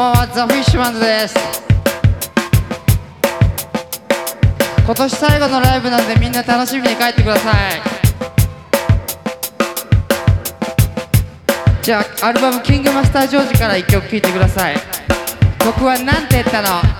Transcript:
ばんはザ・フィッシュマンズです。今年最後のライブなんでみんな楽しみに帰ってください。じゃあアルバム「キングマスタージョージ」から1曲聴いてください。僕は何て言ったの？